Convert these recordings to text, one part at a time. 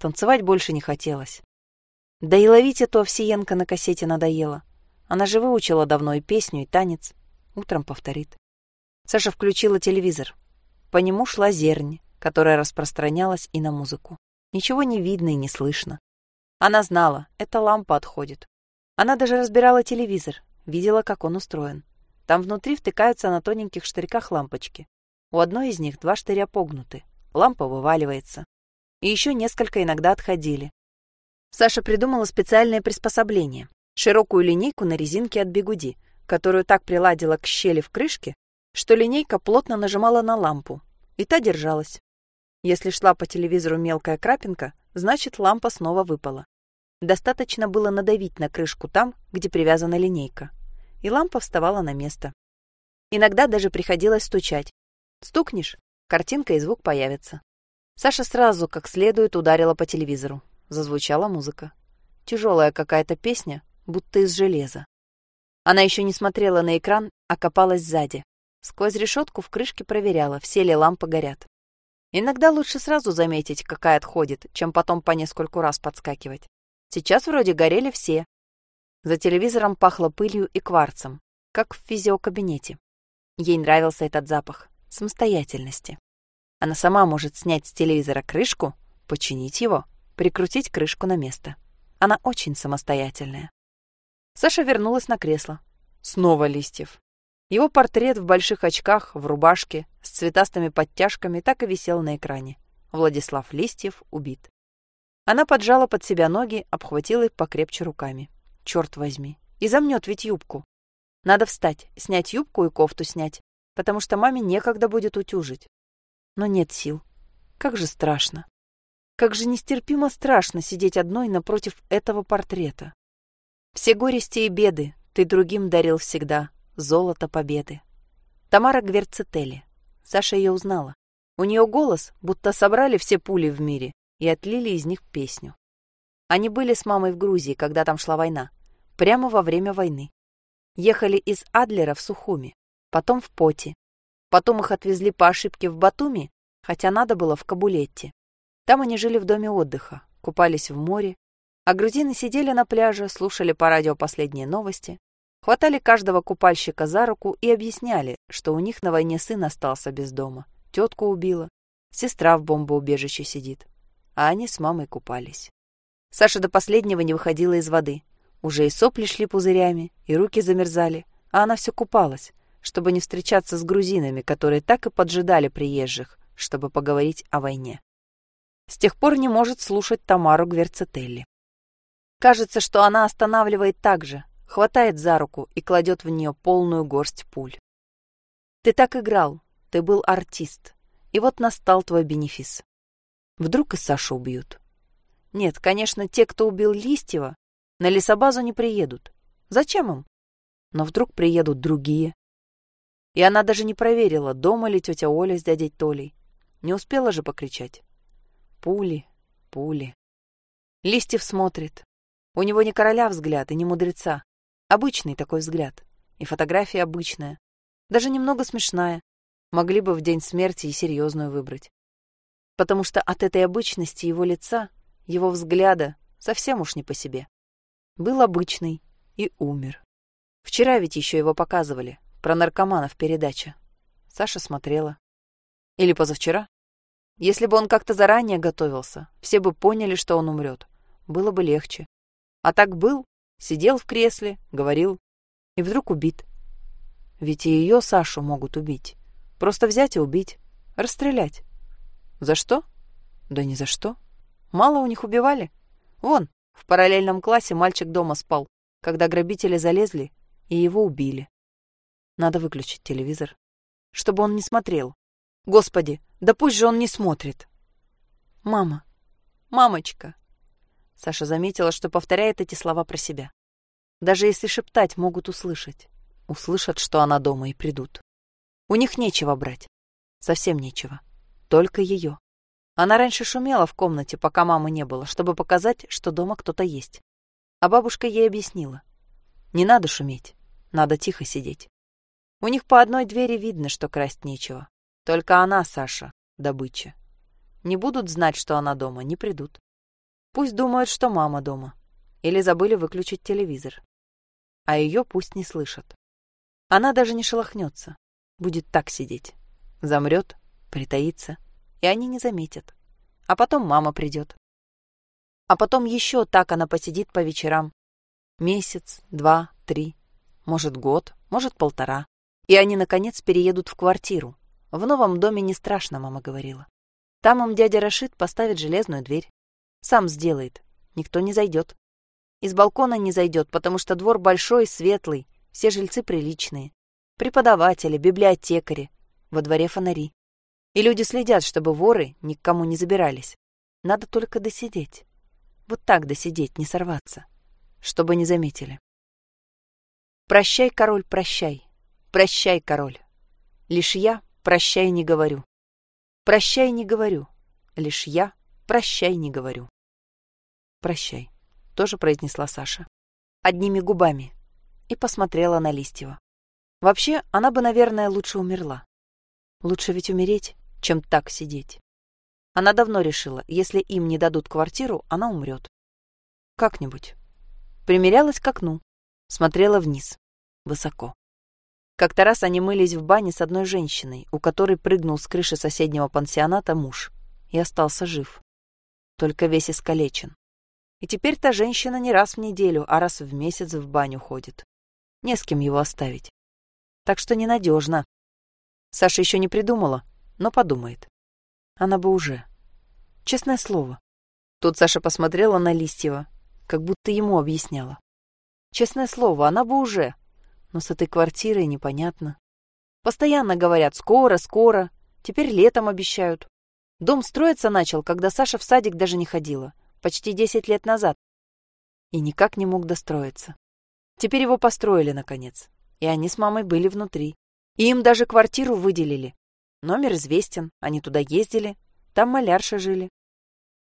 Танцевать больше не хотелось. Да и ловить эту Овсиенко на кассете надоело. Она же выучила давно и песню, и танец. Утром повторит. Саша включила телевизор. По нему шла зернь, которая распространялась и на музыку. Ничего не видно и не слышно. Она знала, эта лампа отходит. Она даже разбирала телевизор, видела, как он устроен. Там внутри втыкаются на тоненьких штырьках лампочки. У одной из них два штыря погнуты. Лампа вываливается. И еще несколько иногда отходили. Саша придумала специальное приспособление. Широкую линейку на резинке от бигуди, которую так приладила к щели в крышке, что линейка плотно нажимала на лампу, и та держалась. Если шла по телевизору мелкая крапинка, значит лампа снова выпала. Достаточно было надавить на крышку там, где привязана линейка, и лампа вставала на место. Иногда даже приходилось стучать. Стукнешь, картинка и звук появятся. Саша сразу как следует ударила по телевизору. Зазвучала музыка. Тяжелая какая-то песня, будто из железа. Она еще не смотрела на экран, а копалась сзади. Сквозь решетку в крышке проверяла, все ли лампы горят. Иногда лучше сразу заметить, какая отходит, чем потом по нескольку раз подскакивать. Сейчас вроде горели все. За телевизором пахло пылью и кварцем, как в физиокабинете. Ей нравился этот запах самостоятельности. Она сама может снять с телевизора крышку, починить его, прикрутить крышку на место. Она очень самостоятельная. Саша вернулась на кресло. Снова Листьев. Его портрет в больших очках, в рубашке, с цветастыми подтяжками так и висел на экране. Владислав Листьев убит. Она поджала под себя ноги, обхватила их покрепче руками. Черт возьми. И замнет ведь юбку. Надо встать, снять юбку и кофту снять, потому что маме некогда будет утюжить. Но нет сил. Как же страшно. Как же нестерпимо страшно сидеть одной напротив этого портрета. Все горести и беды ты другим дарил всегда, Золото победы. Тамара Гверцетели. Саша ее узнала. У нее голос, будто собрали все пули в мире и отлили из них песню. Они были с мамой в Грузии, когда там шла война. Прямо во время войны. Ехали из Адлера в Сухуми, потом в Поти. Потом их отвезли по ошибке в Батуми, хотя надо было в Кабулетте. Там они жили в доме отдыха, купались в море, а грузины сидели на пляже, слушали по радио последние новости, Хватали каждого купальщика за руку и объясняли, что у них на войне сын остался без дома, тетку убила, сестра в бомбоубежище сидит. А они с мамой купались. Саша до последнего не выходила из воды. Уже и сопли шли пузырями, и руки замерзали, а она все купалась, чтобы не встречаться с грузинами, которые так и поджидали приезжих, чтобы поговорить о войне. С тех пор не может слушать Тамару Гверцетелли. Кажется, что она останавливает так же, хватает за руку и кладет в нее полную горсть пуль. Ты так играл, ты был артист, и вот настал твой бенефис. Вдруг и Сашу убьют. Нет, конечно, те, кто убил Листьева, на лесобазу не приедут. Зачем им? Но вдруг приедут другие. И она даже не проверила, дома ли тетя Оля с дядей Толей. Не успела же покричать. Пули, пули. Листьев смотрит. У него не короля взгляд и не мудреца, Обычный такой взгляд. И фотография обычная. Даже немного смешная. Могли бы в день смерти и серьезную выбрать. Потому что от этой обычности его лица, его взгляда, совсем уж не по себе. Был обычный и умер. Вчера ведь еще его показывали. Про наркоманов передача. Саша смотрела. Или позавчера. Если бы он как-то заранее готовился, все бы поняли, что он умрет. Было бы легче. А так был Сидел в кресле, говорил, и вдруг убит. Ведь и ее, Сашу, могут убить. Просто взять и убить. Расстрелять. За что? Да ни за что. Мало у них убивали. Вон, в параллельном классе мальчик дома спал, когда грабители залезли, и его убили. Надо выключить телевизор, чтобы он не смотрел. Господи, да пусть же он не смотрит. Мама, мамочка, Саша заметила, что повторяет эти слова про себя. Даже если шептать, могут услышать. Услышат, что она дома, и придут. У них нечего брать. Совсем нечего. Только ее. Она раньше шумела в комнате, пока мамы не было, чтобы показать, что дома кто-то есть. А бабушка ей объяснила. Не надо шуметь, надо тихо сидеть. У них по одной двери видно, что красть нечего. Только она, Саша, добыча. Не будут знать, что она дома, не придут. Пусть думают, что мама дома. Или забыли выключить телевизор. А ее пусть не слышат. Она даже не шелохнется. Будет так сидеть. Замрет, притаится, и они не заметят. А потом мама придет. А потом еще так она посидит по вечерам. Месяц, два, три, может, год, может, полтора. И они, наконец, переедут в квартиру. В новом доме не страшно, мама говорила. Там им дядя Рашид поставит железную дверь. Сам сделает. Никто не зайдет. Из балкона не зайдет, потому что двор большой, светлый, все жильцы приличные. Преподаватели, библиотекари, во дворе фонари. И люди следят, чтобы воры ни к кому не забирались. Надо только досидеть. Вот так досидеть, не сорваться. Чтобы не заметили. Прощай, король, прощай. Прощай, король. Лишь я прощай не говорю. Прощай не говорю. Лишь я прощай не говорю. Прощай, тоже произнесла Саша. Одними губами. И посмотрела на Листьева. Вообще, она бы, наверное, лучше умерла. Лучше ведь умереть, чем так сидеть. Она давно решила, если им не дадут квартиру, она умрет. Как-нибудь. Примерялась к окну, смотрела вниз, высоко. Как-то раз они мылись в бане с одной женщиной, у которой прыгнул с крыши соседнего пансионата муж и остался жив. Только весь искалечен. И теперь та женщина не раз в неделю, а раз в месяц в баню ходит. Не с кем его оставить. Так что ненадежно. Саша еще не придумала, но подумает. Она бы уже. Честное слово. Тут Саша посмотрела на Листьева, как будто ему объясняла. Честное слово, она бы уже. Но с этой квартирой непонятно. Постоянно говорят «скоро, скоро». Теперь летом обещают. Дом строиться начал, когда Саша в садик даже не ходила. Почти десять лет назад. И никак не мог достроиться. Теперь его построили, наконец. И они с мамой были внутри. И им даже квартиру выделили. Номер известен, они туда ездили. Там малярша жили.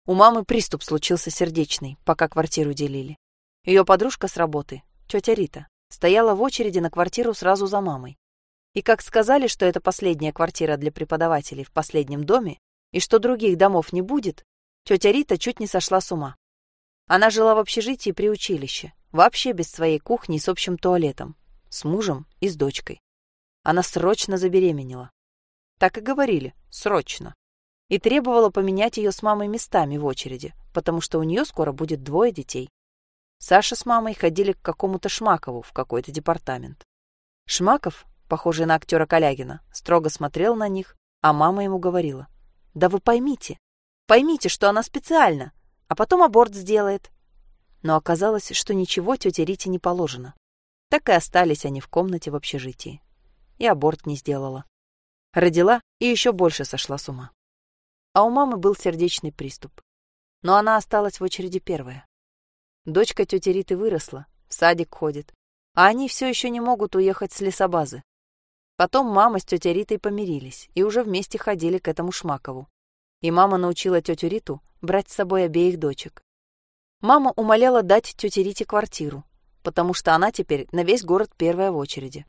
У мамы приступ случился сердечный, пока квартиру делили. Ее подружка с работы, тетя Рита, стояла в очереди на квартиру сразу за мамой. И как сказали, что это последняя квартира для преподавателей в последнем доме, и что других домов не будет, тетя Рита чуть не сошла с ума. Она жила в общежитии при училище, вообще без своей кухни и с общим туалетом, с мужем и с дочкой. Она срочно забеременела. Так и говорили, срочно. И требовала поменять ее с мамой местами в очереди, потому что у нее скоро будет двое детей. Саша с мамой ходили к какому-то Шмакову в какой-то департамент. Шмаков, похожий на актера Калягина, строго смотрел на них, а мама ему говорила. «Да вы поймите, поймите, что она специально, а потом аборт сделает». Но оказалось, что ничего тете Рите не положено. Так и остались они в комнате в общежитии. И аборт не сделала. Родила и еще больше сошла с ума. А у мамы был сердечный приступ. Но она осталась в очереди первая. Дочка тети Риты выросла, в садик ходит, а они все еще не могут уехать с лесобазы. Потом мама с тетей Ритой помирились и уже вместе ходили к этому Шмакову. И мама научила тетю Риту брать с собой обеих дочек. Мама умоляла дать тете Рите квартиру, потому что она теперь на весь город первая в очереди.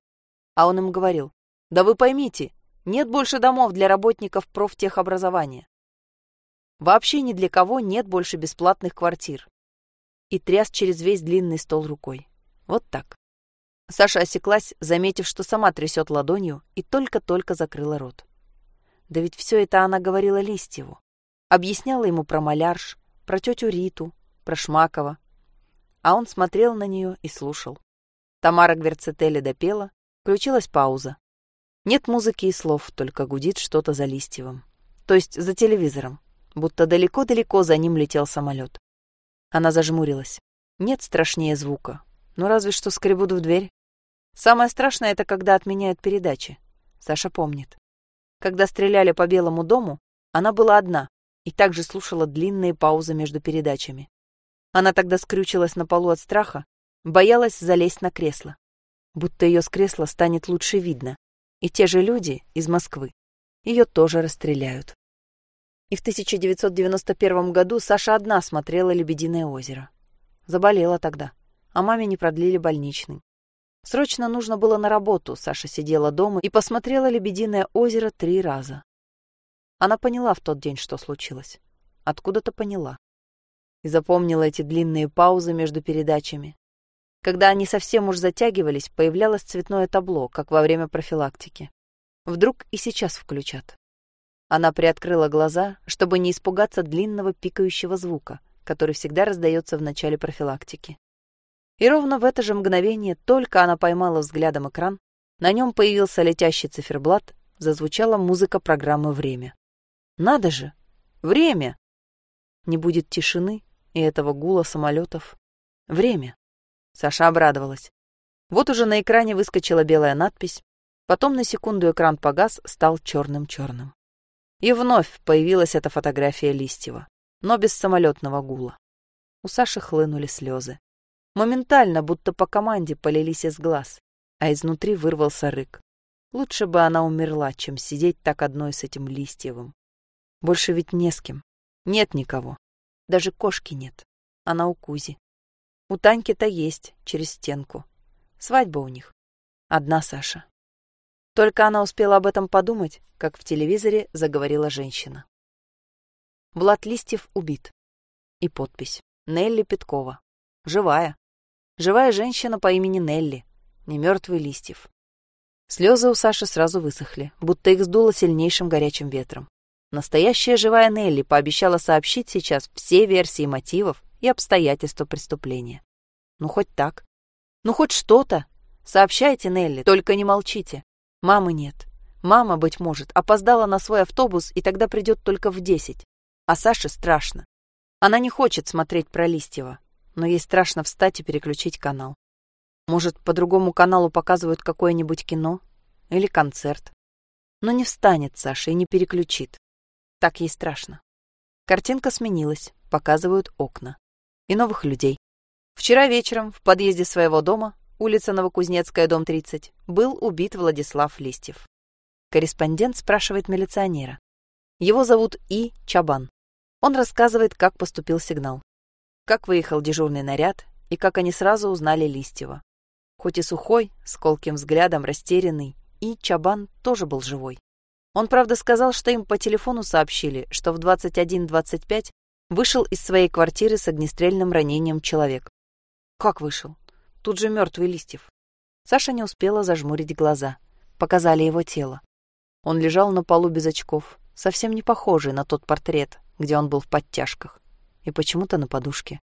А он им говорил, да вы поймите, нет больше домов для работников профтехобразования. Вообще ни для кого нет больше бесплатных квартир и тряс через весь длинный стол рукой. Вот так. Саша осеклась, заметив, что сама трясет ладонью, и только-только закрыла рот. Да ведь все это она говорила Листьеву. Объясняла ему про малярш, про тетю Риту, про Шмакова. А он смотрел на нее и слушал. Тамара Гверцетели допела, включилась пауза. Нет музыки и слов, только гудит что-то за Листьевым. То есть за телевизором, будто далеко-далеко за ним летел самолет. Она зажмурилась. Нет страшнее звука. Ну, разве что скребут в дверь. Самое страшное — это когда отменяют передачи. Саша помнит. Когда стреляли по Белому дому, она была одна и также слушала длинные паузы между передачами. Она тогда скрючилась на полу от страха, боялась залезть на кресло. Будто ее с кресла станет лучше видно. И те же люди из Москвы ее тоже расстреляют. И в 1991 году Саша одна смотрела «Лебединое озеро». Заболела тогда, а маме не продлили больничный. Срочно нужно было на работу, Саша сидела дома и посмотрела «Лебединое озеро» три раза. Она поняла в тот день, что случилось. Откуда-то поняла. и запомнила эти длинные паузы между передачами. Когда они совсем уж затягивались, появлялось цветное табло, как во время профилактики. Вдруг и сейчас включат. Она приоткрыла глаза, чтобы не испугаться длинного пикающего звука, который всегда раздается в начале профилактики. И ровно в это же мгновение, только она поймала взглядом экран, на нем появился летящий циферблат, зазвучала музыка программы «Время». Надо же! Время! Не будет тишины и этого гула самолетов. Время. Саша обрадовалась. Вот уже на экране выскочила белая надпись, потом на секунду экран погас, стал черным-черным. И вновь появилась эта фотография Листьева, но без самолетного гула. У Саши хлынули слезы. Моментально, будто по команде, полились из глаз, а изнутри вырвался рык. Лучше бы она умерла, чем сидеть так одной с этим Листьевым. Больше ведь не с кем. Нет никого. Даже кошки нет. Она у Кузи. У Таньки-то есть, через стенку. Свадьба у них. Одна Саша. Только она успела об этом подумать, как в телевизоре заговорила женщина. Влад Листьев убит. И подпись. Нелли Петкова. Живая. Живая женщина по имени Нелли. Не мертвый Листьев. Слезы у Саши сразу высохли, будто их сдуло сильнейшим горячим ветром. Настоящая живая Нелли пообещала сообщить сейчас все версии мотивов и обстоятельства преступления. Ну, хоть так. Ну, хоть что-то. Сообщайте, Нелли, только не молчите. Мамы нет. Мама, быть может, опоздала на свой автобус и тогда придет только в десять. А Саше страшно. Она не хочет смотреть про Листьева, но ей страшно встать и переключить канал. Может, по другому каналу показывают какое-нибудь кино или концерт. Но не встанет Саша и не переключит. Так ей страшно. Картинка сменилась, показывают окна. И новых людей. Вчера вечером в подъезде своего дома, улица Новокузнецкая, дом 30, был убит Владислав Листьев. Корреспондент спрашивает милиционера. Его зовут И. Чабан. Он рассказывает, как поступил сигнал. Как выехал дежурный наряд и как они сразу узнали Листьева. Хоть и сухой, с колким взглядом, растерянный, И. Чабан тоже был живой. Он, правда, сказал, что им по телефону сообщили, что в 21.25 вышел из своей квартиры с огнестрельным ранением человек. Как вышел? Тут же мертвый Листьев. Саша не успела зажмурить глаза. Показали его тело. Он лежал на полу без очков, совсем не похожий на тот портрет, где он был в подтяжках. И почему-то на подушке.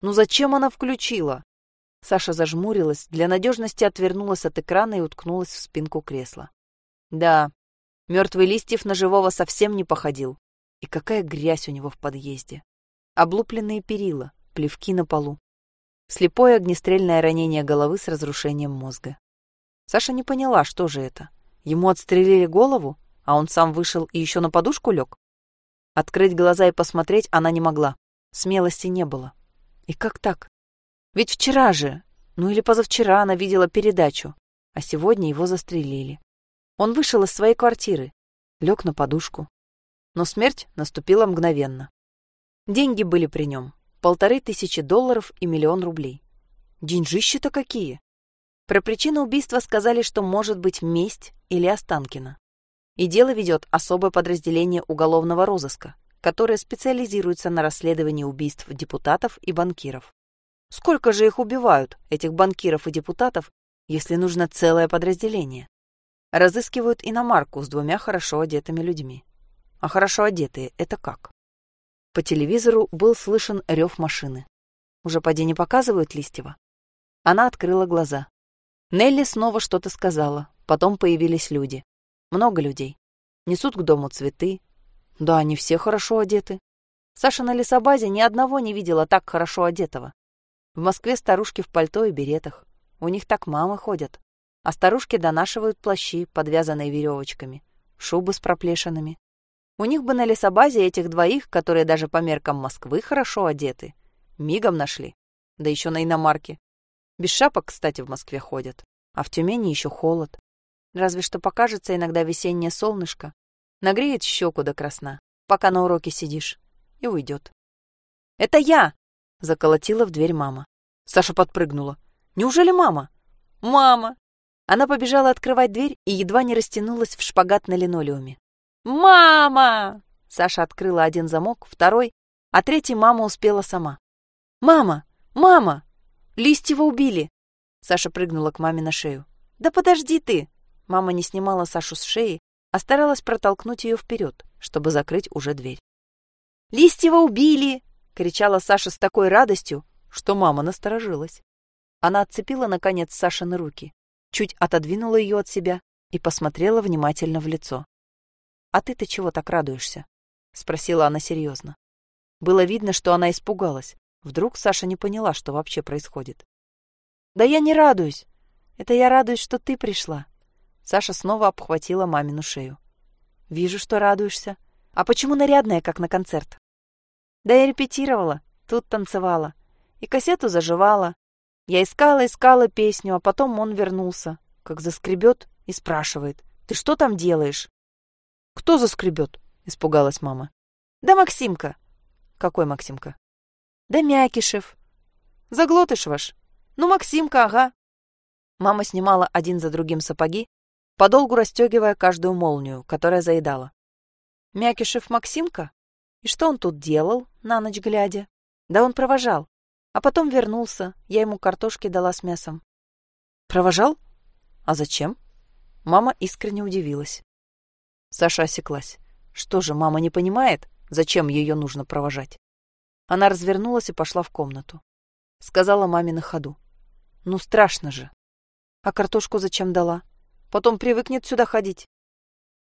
Ну зачем она включила? Саша зажмурилась, для надежности отвернулась от экрана и уткнулась в спинку кресла. Да, Мертвый Листьев на живого совсем не походил. И какая грязь у него в подъезде. Облупленные перила, плевки на полу. Слепое огнестрельное ранение головы с разрушением мозга. Саша не поняла, что же это. Ему отстрелили голову, а он сам вышел и еще на подушку лег? Открыть глаза и посмотреть она не могла. Смелости не было. И как так? Ведь вчера же, ну или позавчера она видела передачу, а сегодня его застрелили. Он вышел из своей квартиры, лег на подушку. Но смерть наступила мгновенно. Деньги были при нем. Полторы тысячи долларов и миллион рублей. Деньжищи-то какие! Про причину убийства сказали, что может быть месть или Останкина. И дело ведет особое подразделение уголовного розыска, которое специализируется на расследовании убийств депутатов и банкиров. Сколько же их убивают, этих банкиров и депутатов, если нужно целое подразделение? Разыскивают иномарку с двумя хорошо одетыми людьми. А хорошо одетые — это как? По телевизору был слышен рев машины. Уже поди не показывают Листьева? Она открыла глаза. Нелли снова что-то сказала. Потом появились люди. Много людей. Несут к дому цветы. Да, они все хорошо одеты. Саша на лесобазе ни одного не видела так хорошо одетого. В Москве старушки в пальто и беретах. У них так мамы ходят а старушки донашивают плащи, подвязанные веревочками, шубы с проплешинами. У них бы на лесобазе этих двоих, которые даже по меркам Москвы хорошо одеты, мигом нашли, да еще на иномарке. Без шапок, кстати, в Москве ходят, а в Тюмени еще холод. Разве что покажется иногда весеннее солнышко, нагреет щеку до красна, пока на уроке сидишь, и уйдет. «Это я!» — заколотила в дверь мама. Саша подпрыгнула. «Неужели мама?» «Мама!» Она побежала открывать дверь и едва не растянулась в шпагат на линолеуме. «Мама!» Саша открыла один замок, второй, а третий мама успела сама. «Мама! Мама! Листьева убили!» Саша прыгнула к маме на шею. «Да подожди ты!» Мама не снимала Сашу с шеи, а старалась протолкнуть ее вперед, чтобы закрыть уже дверь. «Листьева убили!» — кричала Саша с такой радостью, что мама насторожилась. Она отцепила, наконец, Сашины руки, чуть отодвинула ее от себя и посмотрела внимательно в лицо. «А ты-то чего так радуешься?» — спросила она серьезно. Было видно, что она испугалась. Вдруг Саша не поняла, что вообще происходит. «Да я не радуюсь. Это я радуюсь, что ты пришла». Саша снова обхватила мамину шею. «Вижу, что радуешься. А почему нарядная, как на концерт?» «Да я репетировала, тут танцевала. И кассету заживала. Я искала, искала песню, а потом он вернулся, как заскребет и спрашивает. «Ты что там делаешь?» «Кто заскребет?» — испугалась мама. «Да Максимка». «Какой Максимка?» «Да Мякишев». «Заглотыш ваш?» «Ну, Максимка, ага». Мама снимала один за другим сапоги, подолгу расстегивая каждую молнию, которая заедала. «Мякишев Максимка? И что он тут делал, на ночь глядя?» «Да он провожал. А потом вернулся, я ему картошки дала с мясом. Провожал? А зачем? Мама искренне удивилась. Саша осеклась. Что же, мама не понимает, зачем ее нужно провожать? Она развернулась и пошла в комнату. Сказала маме на ходу. Ну, страшно же. А картошку зачем дала? Потом привыкнет сюда ходить.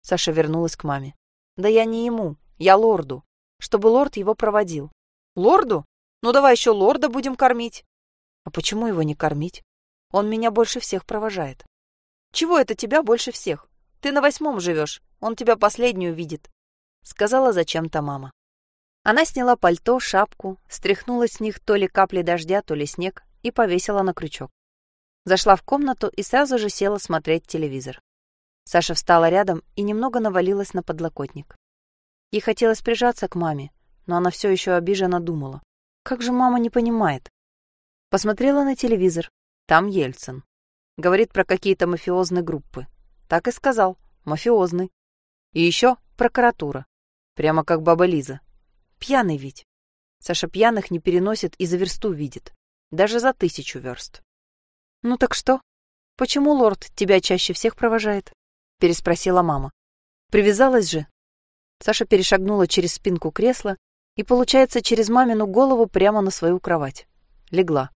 Саша вернулась к маме. Да я не ему, я лорду. Чтобы лорд его проводил. Лорду? Ну давай еще лорда будем кормить. А почему его не кормить? Он меня больше всех провожает. Чего это тебя больше всех? Ты на восьмом живешь, он тебя последнюю видит. Сказала зачем-то мама. Она сняла пальто, шапку, стряхнула с них то ли капли дождя, то ли снег и повесила на крючок. Зашла в комнату и сразу же села смотреть телевизор. Саша встала рядом и немного навалилась на подлокотник. Ей хотелось прижаться к маме, но она все еще обиженно думала. Как же мама не понимает? Посмотрела на телевизор. Там Ельцин. Говорит про какие-то мафиозные группы. Так и сказал. Мафиозный. И еще прокуратура. Прямо как баба Лиза. Пьяный ведь. Саша пьяных не переносит и за версту видит. Даже за тысячу верст. «Ну так что? Почему лорд тебя чаще всех провожает?» Переспросила мама. «Привязалась же». Саша перешагнула через спинку кресла и, получается, через мамину голову прямо на свою кровать. Легла.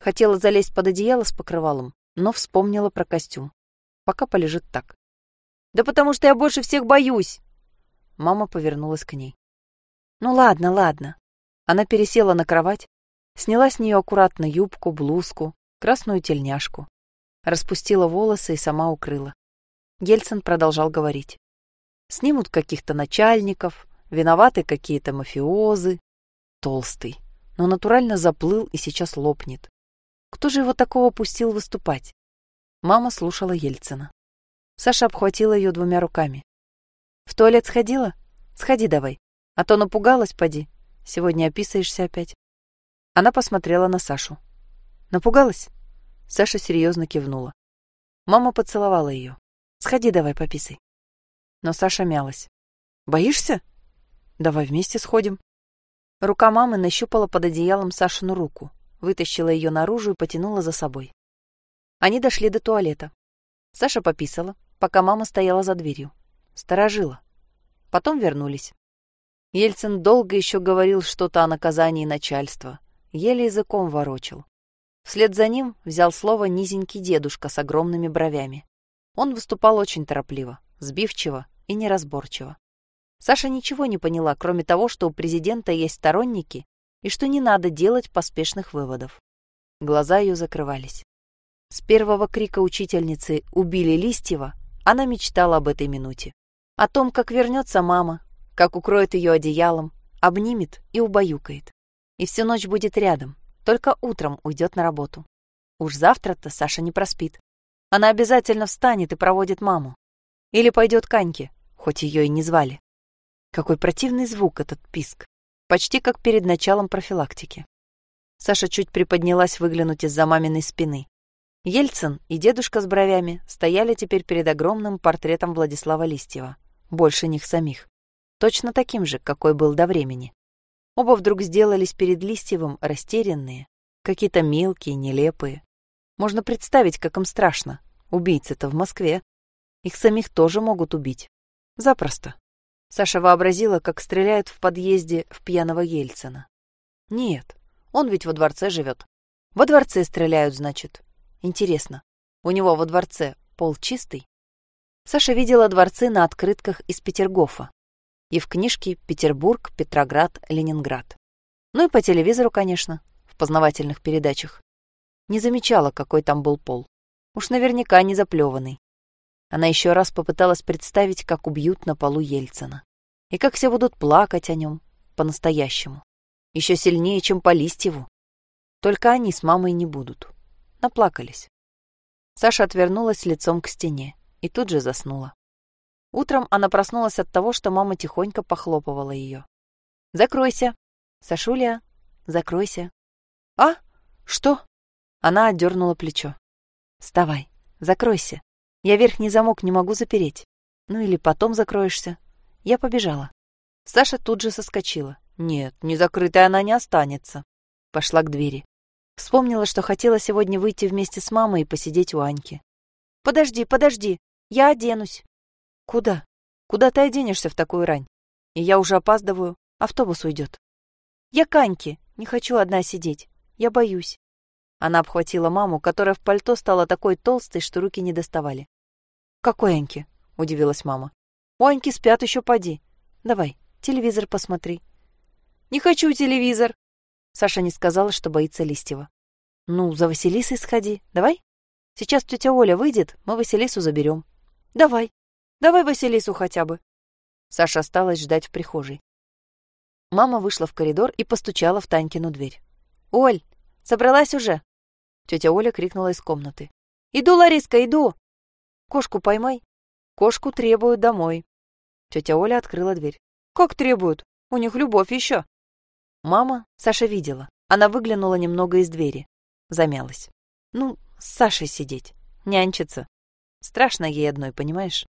Хотела залезть под одеяло с покрывалом, но вспомнила про костюм. Пока полежит так. «Да потому что я больше всех боюсь!» Мама повернулась к ней. «Ну ладно, ладно». Она пересела на кровать, сняла с нее аккуратно юбку, блузку, красную тельняшку, распустила волосы и сама укрыла. Гельсон продолжал говорить. «Снимут каких-то начальников, Виноваты какие-то мафиозы. Толстый, но натурально заплыл и сейчас лопнет. Кто же его такого пустил выступать? Мама слушала Ельцина. Саша обхватила ее двумя руками. «В туалет сходила? Сходи давай. А то напугалась, поди. Сегодня описаешься опять». Она посмотрела на Сашу. «Напугалась?» Саша серьезно кивнула. Мама поцеловала ее. «Сходи давай, пописай». Но Саша мялась. «Боишься?» Давай вместе сходим. Рука мамы нащупала под одеялом Сашину руку, вытащила ее наружу и потянула за собой. Они дошли до туалета. Саша пописала, пока мама стояла за дверью. Сторожила. Потом вернулись. Ельцин долго еще говорил что-то о наказании начальства. Еле языком ворочил. Вслед за ним взял слово низенький дедушка с огромными бровями. Он выступал очень торопливо, сбивчиво и неразборчиво. Саша ничего не поняла, кроме того, что у президента есть сторонники и что не надо делать поспешных выводов. Глаза ее закрывались. С первого крика учительницы «Убили Листьева» она мечтала об этой минуте. О том, как вернется мама, как укроет ее одеялом, обнимет и убаюкает. И всю ночь будет рядом, только утром уйдет на работу. Уж завтра-то Саша не проспит. Она обязательно встанет и проводит маму. Или пойдет к Аньке, хоть ее и не звали. Какой противный звук этот писк. Почти как перед началом профилактики. Саша чуть приподнялась выглянуть из-за маминой спины. Ельцин и дедушка с бровями стояли теперь перед огромным портретом Владислава Листьева. Больше них самих. Точно таким же, какой был до времени. Оба вдруг сделались перед Листьевым растерянные, какие-то мелкие, нелепые. Можно представить, как им страшно. Убийцы-то в Москве. Их самих тоже могут убить. Запросто. Саша вообразила, как стреляют в подъезде в пьяного Ельцина. Нет, он ведь во дворце живет. Во дворце стреляют, значит. Интересно, у него во дворце пол чистый? Саша видела дворцы на открытках из Петергофа. И в книжке «Петербург, Петроград, Ленинград». Ну и по телевизору, конечно, в познавательных передачах. Не замечала, какой там был пол. Уж наверняка не заплеванный. Она еще раз попыталась представить, как убьют на полу Ельцина. И как все будут плакать о нем по-настоящему. Еще сильнее, чем по Листьеву. Только они с мамой не будут. Наплакались. Саша отвернулась лицом к стене и тут же заснула. Утром она проснулась от того, что мама тихонько похлопывала ее. «Закройся! Сашуля, закройся!» «А? Что?» Она отдернула плечо. «Вставай, закройся. Я верхний замок не могу запереть. Ну или потом закроешься. Я побежала». Саша тут же соскочила. Нет, не закрытая она не останется. Пошла к двери. Вспомнила, что хотела сегодня выйти вместе с мамой и посидеть у Аньки. «Подожди, подожди, я оденусь». «Куда? Куда ты оденешься в такую рань? И я уже опаздываю, автобус уйдет». «Я к Аньке, не хочу одна сидеть, я боюсь». Она обхватила маму, которая в пальто стала такой толстой, что руки не доставали. «Какой Аньке?» — удивилась мама. «У Аньки спят еще поди. Давай, телевизор посмотри». «Не хочу телевизор!» Саша не сказала, что боится Листьева. «Ну, за Василисой сходи, давай. Сейчас тетя Оля выйдет, мы Василису заберем». «Давай», Давай Василису хотя бы». Саша осталась ждать в прихожей. Мама вышла в коридор и постучала в Танькину дверь. «Оль, собралась уже?» Тетя Оля крикнула из комнаты. «Иду, Лариска, иду!» «Кошку поймай». «Кошку требуют домой». Тетя Оля открыла дверь. «Как требуют? У них любовь еще». Мама, Саша видела. Она выглянула немного из двери. Замялась. «Ну, с Сашей сидеть. Нянчиться. Страшно ей одной, понимаешь?»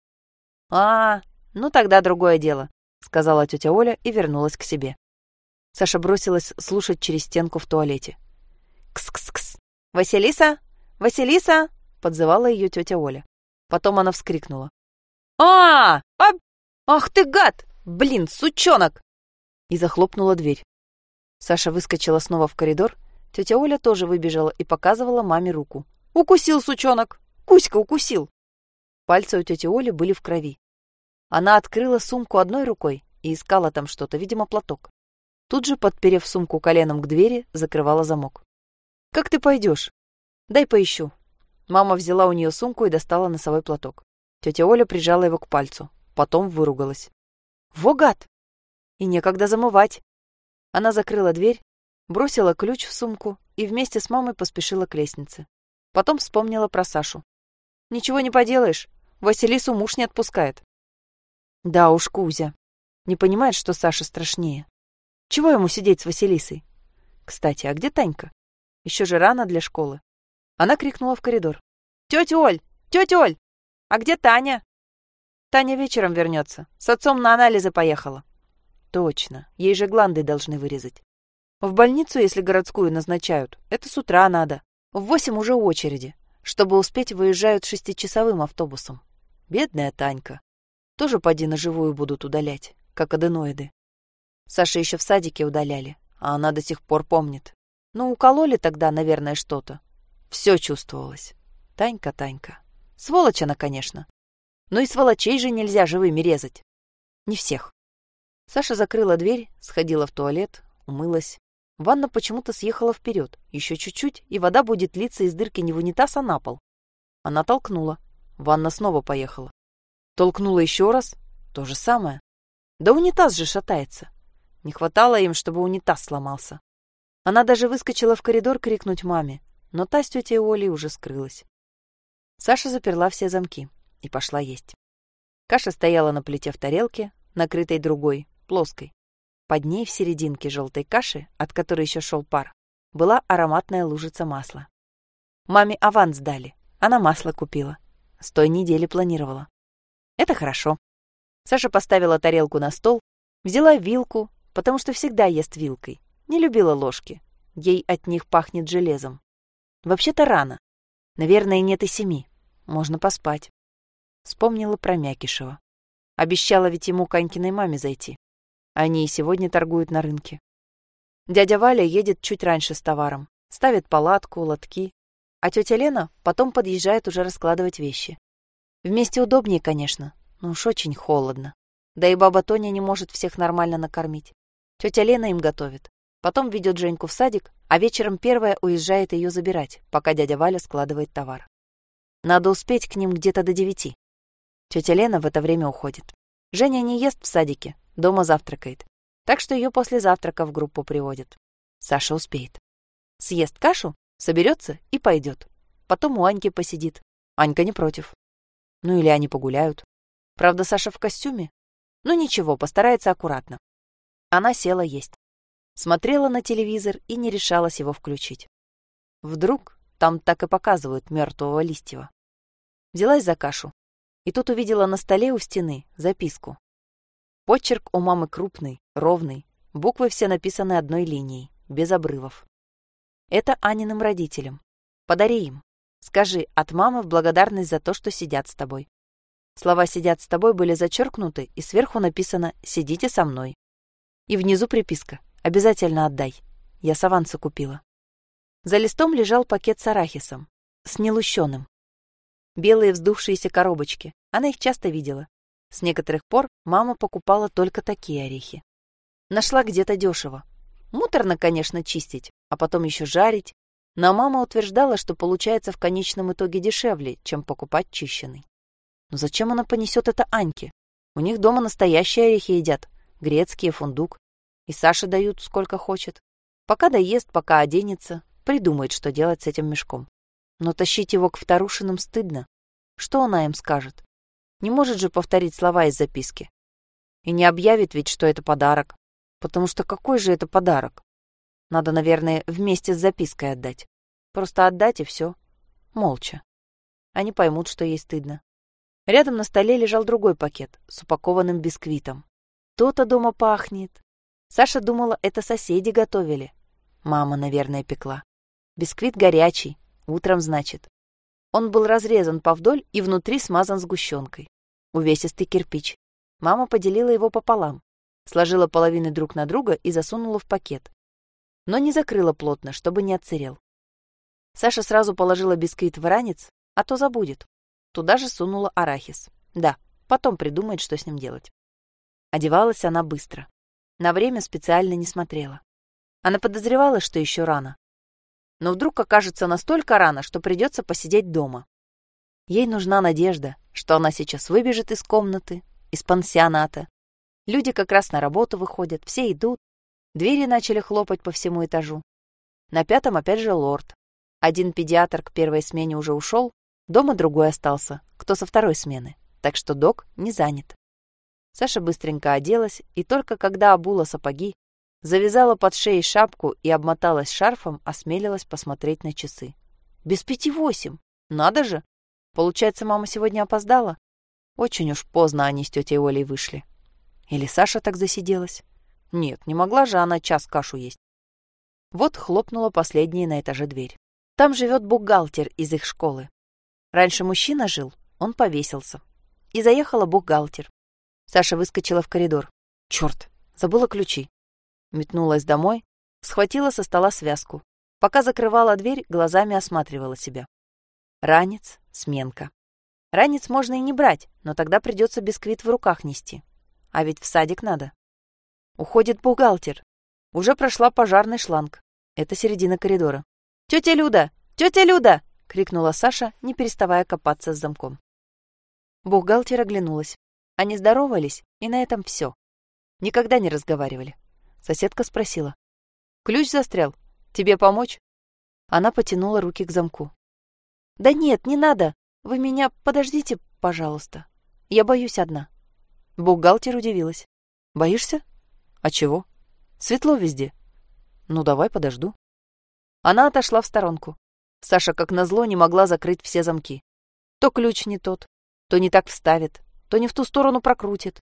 «А, ну тогда другое дело», — сказала тетя Оля и вернулась к себе. Саша бросилась слушать через стенку в туалете. «Кс-кс-кс! Василиса! Василиса!» — подзывала ее тетя Оля. Потом она вскрикнула. «А! а! Ах ты гад! Блин, сучонок!» И захлопнула дверь. Саша выскочила снова в коридор. Тетя Оля тоже выбежала и показывала маме руку. «Укусил сучонок! Кузька укусил!» Пальцы у тети Оли были в крови. Она открыла сумку одной рукой и искала там что-то, видимо, платок. Тут же, подперев сумку коленом к двери, закрывала замок. «Как ты пойдешь? Дай поищу». Мама взяла у нее сумку и достала носовой платок. Тетя Оля прижала его к пальцу, потом выругалась. «Во гад! И некогда замывать!» Она закрыла дверь, бросила ключ в сумку и вместе с мамой поспешила к лестнице. Потом вспомнила про Сашу. «Ничего не поделаешь, Василису муж не отпускает. Да уж, Кузя. Не понимает, что Саша страшнее. Чего ему сидеть с Василисой? Кстати, а где Танька? Еще же рано для школы. Она крикнула в коридор. «Тетя Оль! Тетя Оль! А где Таня?» Таня вечером вернется. С отцом на анализы поехала. Точно. Ей же гланды должны вырезать. В больницу, если городскую назначают, это с утра надо. В восемь уже очереди. Чтобы успеть, выезжают шестичасовым автобусом. Бедная Танька. Тоже поди на живую будут удалять, как аденоиды. Саша еще в садике удаляли, а она до сих пор помнит. Ну, укололи тогда, наверное, что-то. Все чувствовалось. Танька, Танька. Сволочь она, конечно. Но и сволочей же нельзя живыми резать. Не всех. Саша закрыла дверь, сходила в туалет, умылась. Ванна почему-то съехала вперед. Еще чуть-чуть, и вода будет литься из дырки не в унитаз, а на пол. Она толкнула. Ванна снова поехала. Толкнула еще раз. То же самое. Да унитаз же шатается. Не хватало им, чтобы унитаз сломался. Она даже выскочила в коридор крикнуть маме, но та с тетей Олей уже скрылась. Саша заперла все замки и пошла есть. Каша стояла на плите в тарелке, накрытой другой, плоской. Под ней в серединке желтой каши, от которой еще шел пар, была ароматная лужица масла. Маме аванс дали, она масло купила. С той недели планировала. Это хорошо. Саша поставила тарелку на стол, взяла вилку, потому что всегда ест вилкой. Не любила ложки. Ей от них пахнет железом. Вообще-то рано. Наверное, нет и семи. Можно поспать. Вспомнила про Мякишева. Обещала ведь ему к Анькиной маме зайти. Они и сегодня торгуют на рынке. Дядя Валя едет чуть раньше с товаром. Ставит палатку, лотки. А тетя Лена потом подъезжает уже раскладывать вещи. Вместе удобнее, конечно, но уж очень холодно. Да и баба Тоня не может всех нормально накормить. Тетя Лена им готовит. Потом ведет Женьку в садик, а вечером первая уезжает ее забирать, пока дядя Валя складывает товар. Надо успеть к ним где-то до девяти. Тетя Лена в это время уходит. Женя не ест в садике, дома завтракает. Так что ее после завтрака в группу приводят. Саша успеет. Съест кашу, соберется и пойдет. Потом у Аньки посидит. Анька не против. Ну или они погуляют. Правда, Саша в костюме. Ну ничего, постарается аккуратно. Она села есть смотрела на телевизор и не решалась его включить. Вдруг там так и показывают мертвого Листьева. Взялась за кашу, и тут увидела на столе у стены записку. Почерк у мамы крупный, ровный, буквы все написаны одной линией, без обрывов. Это Аниным родителям. Подари им. Скажи от мамы в благодарность за то, что сидят с тобой. Слова «сидят с тобой» были зачеркнуты, и сверху написано «сидите со мной». И внизу приписка Обязательно отдай. Я с аванса купила. За листом лежал пакет с арахисом, с нелущенным. Белые вздувшиеся коробочки. Она их часто видела. С некоторых пор мама покупала только такие орехи. Нашла где-то дешево. Муторно, конечно, чистить, а потом еще жарить. Но мама утверждала, что получается в конечном итоге дешевле, чем покупать чищенный. Но зачем она понесет это Аньке? У них дома настоящие орехи едят. Грецкие, фундук. И Саше дают сколько хочет. Пока доест, пока оденется, придумает, что делать с этим мешком. Но тащить его к вторушинам стыдно. Что она им скажет? Не может же повторить слова из записки. И не объявит ведь, что это подарок. Потому что какой же это подарок? Надо, наверное, вместе с запиской отдать. Просто отдать и все. Молча. Они поймут, что ей стыдно. Рядом на столе лежал другой пакет с упакованным бисквитом. То-то дома пахнет. Саша думала, это соседи готовили. Мама, наверное, пекла. Бисквит горячий, утром, значит. Он был разрезан повдоль и внутри смазан сгущенкой. Увесистый кирпич. Мама поделила его пополам, сложила половины друг на друга и засунула в пакет. Но не закрыла плотно, чтобы не отсырел. Саша сразу положила бисквит в ранец, а то забудет. Туда же сунула арахис. Да, потом придумает, что с ним делать. Одевалась она быстро. На время специально не смотрела. Она подозревала, что еще рано. Но вдруг окажется настолько рано, что придется посидеть дома. Ей нужна надежда, что она сейчас выбежит из комнаты, из пансионата. Люди как раз на работу выходят, все идут. Двери начали хлопать по всему этажу. На пятом опять же лорд. Один педиатр к первой смене уже ушел, дома другой остался, кто со второй смены, так что док не занят. Саша быстренько оделась, и только когда обула сапоги, завязала под шеей шапку и обмоталась шарфом, осмелилась посмотреть на часы. Без пяти восемь. Надо же! Получается, мама сегодня опоздала? Очень уж поздно они с тетей Олей вышли. Или Саша так засиделась? Нет, не могла же она час кашу есть. Вот хлопнула последняя на этаже дверь. Там живет бухгалтер из их школы. Раньше мужчина жил, он повесился. И заехала бухгалтер. Саша выскочила в коридор. Черт, забыла ключи. Метнулась домой, схватила со стола связку. Пока закрывала дверь, глазами осматривала себя. Ранец, сменка. Ранец можно и не брать, но тогда придется бисквит в руках нести. А ведь в садик надо. Уходит бухгалтер. Уже прошла пожарный шланг. Это середина коридора. «Тетя Люда! Тетя Люда!» — крикнула Саша, не переставая копаться с замком. Бухгалтер оглянулась. Они здоровались, и на этом все. Никогда не разговаривали. Соседка спросила. «Ключ застрял. Тебе помочь?» Она потянула руки к замку. «Да нет, не надо. Вы меня подождите, пожалуйста. Я боюсь одна». Бухгалтер удивилась. «Боишься? А чего? Светло везде. Ну, давай подожду». Она отошла в сторонку. Саша, как назло, не могла закрыть все замки. То ключ не тот, то не так вставит, то не в ту сторону прокрутит.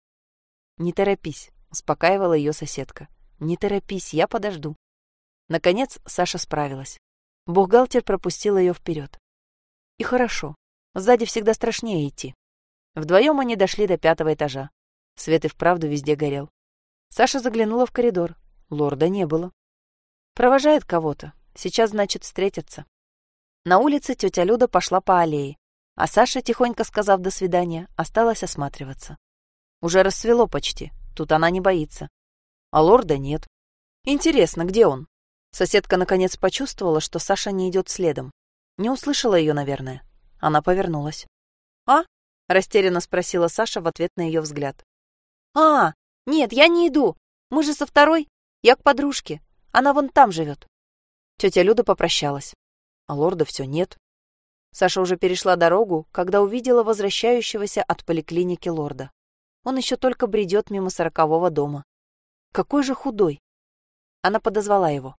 «Не торопись», — успокаивала ее соседка. Не торопись, я подожду. Наконец Саша справилась. Бухгалтер пропустил ее вперед. И хорошо. Сзади всегда страшнее идти. Вдвоем они дошли до пятого этажа. Свет и вправду везде горел. Саша заглянула в коридор. Лорда не было. Провожает кого-то. Сейчас, значит, встретятся. На улице тетя Люда пошла по аллее, а Саша, тихонько сказав «до свидания», осталась осматриваться. Уже рассвело почти, тут она не боится. А лорда нет. Интересно, где он? Соседка наконец почувствовала, что Саша не идет следом. Не услышала ее, наверное. Она повернулась. «А?» — растерянно спросила Саша в ответ на ее взгляд. «А, нет, я не иду. Мы же со второй. Я к подружке. Она вон там живет». Тетя Люда попрощалась. А лорда все нет. Саша уже перешла дорогу, когда увидела возвращающегося от поликлиники лорда. Он еще только бредет мимо сорокового дома. Какой же худой. Она подозвала его.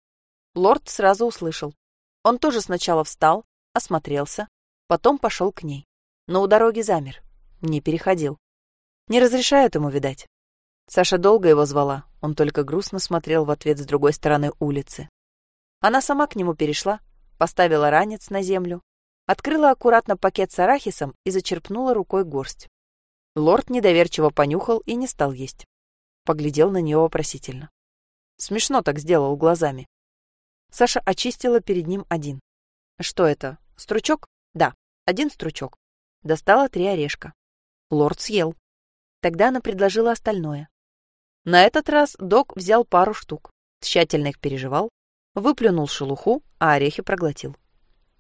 Лорд сразу услышал. Он тоже сначала встал, осмотрелся, потом пошел к ней. Но у дороги замер, не переходил. Не разрешают ему, видать. Саша долго его звала, он только грустно смотрел в ответ с другой стороны улицы. Она сама к нему перешла, поставила ранец на землю, открыла аккуратно пакет с арахисом и зачерпнула рукой горсть. Лорд недоверчиво понюхал и не стал есть. Поглядел на нее вопросительно. Смешно так сделал глазами. Саша очистила перед ним один. Что это? Стручок? Да, один стручок. Достала три орешка. Лорд съел. Тогда она предложила остальное. На этот раз док взял пару штук, тщательно их переживал, выплюнул шелуху, а орехи проглотил.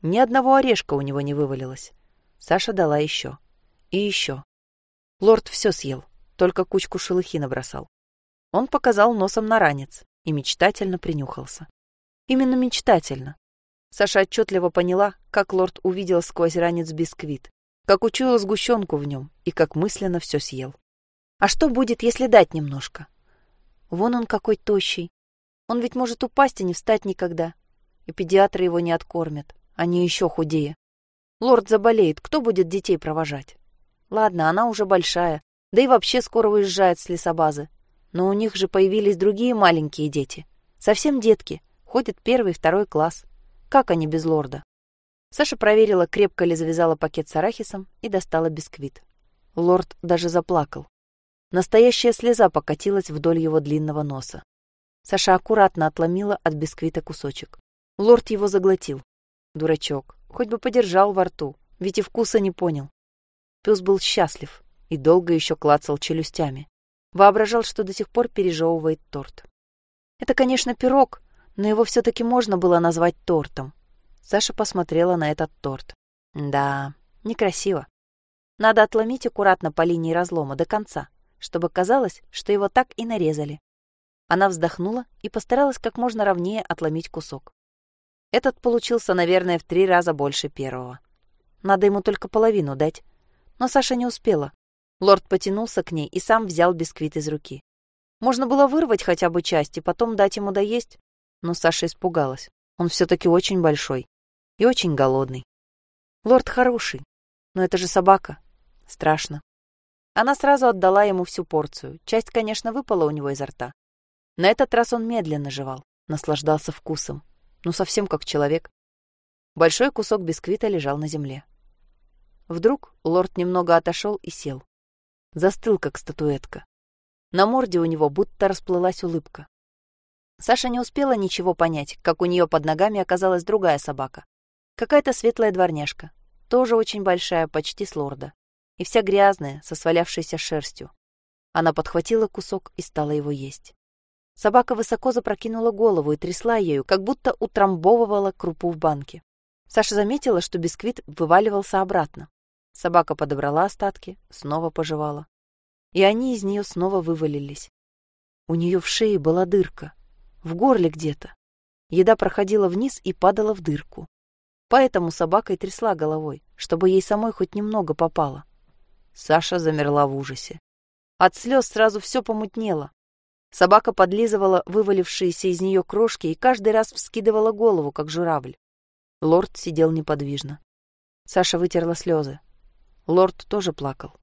Ни одного орешка у него не вывалилось. Саша дала еще. И еще. Лорд все съел, только кучку шелухи набросал. Он показал носом на ранец и мечтательно принюхался. Именно мечтательно. Саша отчетливо поняла, как лорд увидел сквозь ранец бисквит, как учуял сгущенку в нем и как мысленно все съел. А что будет, если дать немножко? Вон он какой тощий. Он ведь может упасть и не встать никогда. И педиатры его не откормят. Они еще худее. Лорд заболеет, кто будет детей провожать? Ладно, она уже большая, да и вообще скоро уезжает с лесобазы. Но у них же появились другие маленькие дети. Совсем детки, ходят первый второй класс. Как они без лорда? Саша проверила, крепко ли завязала пакет с арахисом и достала бисквит. Лорд даже заплакал. Настоящая слеза покатилась вдоль его длинного носа. Саша аккуратно отломила от бисквита кусочек. Лорд его заглотил. Дурачок. Хоть бы подержал во рту, ведь и вкуса не понял. Пес был счастлив и долго еще клацал челюстями. Воображал, что до сих пор пережевывает торт. Это, конечно, пирог, но его все-таки можно было назвать тортом. Саша посмотрела на этот торт. Да, некрасиво. Надо отломить аккуратно по линии разлома до конца, чтобы казалось, что его так и нарезали. Она вздохнула и постаралась как можно ровнее отломить кусок. Этот получился, наверное, в три раза больше первого. Надо ему только половину дать. Но Саша не успела. Лорд потянулся к ней и сам взял бисквит из руки. Можно было вырвать хотя бы часть и потом дать ему доесть, но Саша испугалась. Он все-таки очень большой и очень голодный. Лорд хороший, но это же собака. Страшно. Она сразу отдала ему всю порцию. Часть, конечно, выпала у него изо рта. На этот раз он медленно жевал, наслаждался вкусом. Ну, совсем как человек. Большой кусок бисквита лежал на земле. Вдруг лорд немного отошел и сел. Застыл, как статуэтка. На морде у него будто расплылась улыбка. Саша не успела ничего понять, как у нее под ногами оказалась другая собака. Какая-то светлая дворняжка, тоже очень большая, почти с лорда. И вся грязная, со свалявшейся шерстью. Она подхватила кусок и стала его есть. Собака высоко запрокинула голову и трясла ею, как будто утрамбовывала крупу в банке. Саша заметила, что бисквит вываливался обратно. Собака подобрала остатки, снова пожевала. И они из нее снова вывалились. У нее в шее была дырка, в горле где-то. Еда проходила вниз и падала в дырку. Поэтому собака и трясла головой, чтобы ей самой хоть немного попало. Саша замерла в ужасе. От слез сразу все помутнело. Собака подлизывала вывалившиеся из нее крошки и каждый раз вскидывала голову, как журавль. Лорд сидел неподвижно. Саша вытерла слезы. Лорд тоже плакал.